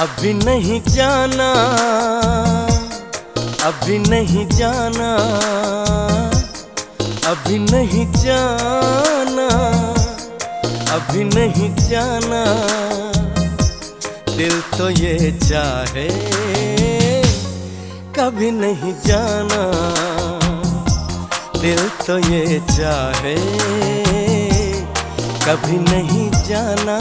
अभी नहीं जाना, अभी नहीं जाना, अभी नहीं जाना, अभी नहीं जाना। दिल तो ये चाहे कभी नहीं जाना, दिल तो ये चाहे कभी नहीं जाना।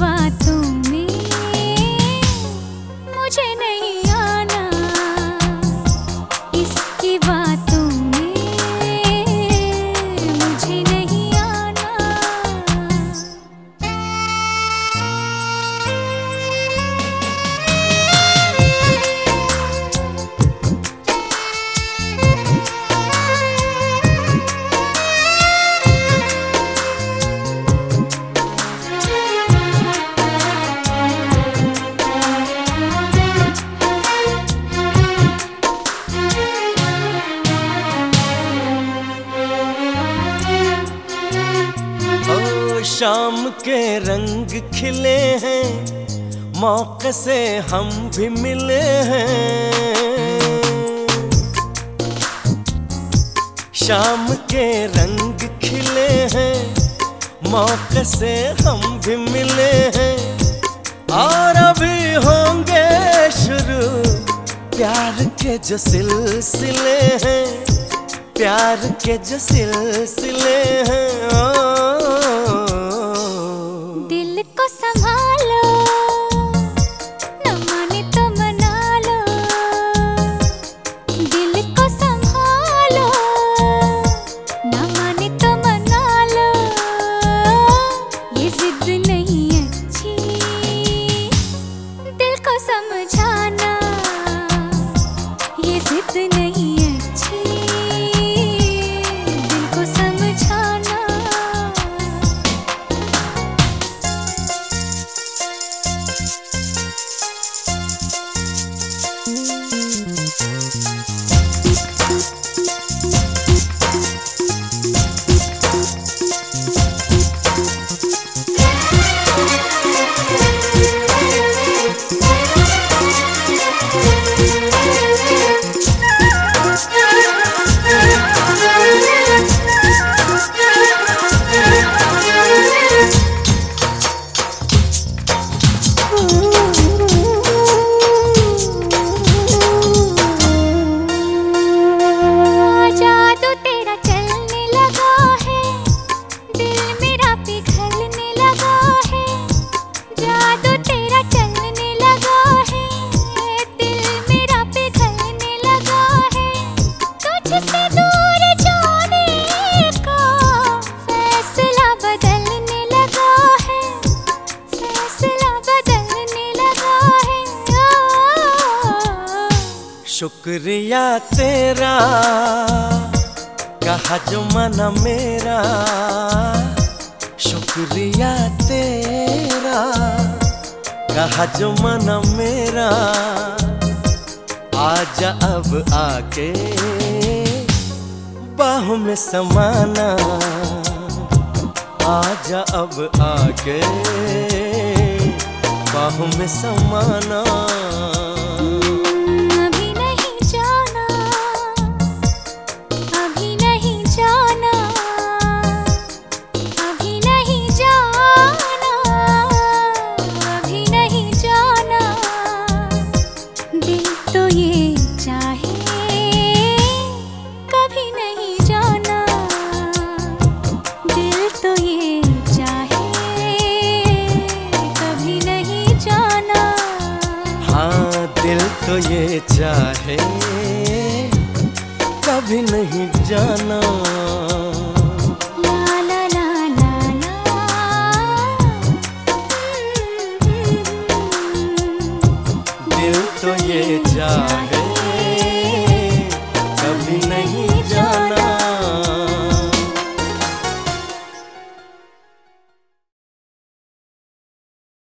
बातों शाम के रंग खिले हैं, मौके से हम भी मिले हैं। शाम के रंग खिले हैं, मौके से हम भी मिले हैं। और अभी होंगे शुरू, प्यार के जो सिलसिले हैं, प्यार के जो सिलसिले हैं समझाना। ये जिद शुक्रिया तेरा, कहा जो मना मेरा। शुक्रिया तेरा, कहा जो मना मेरा। आजा अब आके बाहों में समाना। आजा अब आके बाहों में समाना। दिल तो ये चाहे कभी नहीं जाना।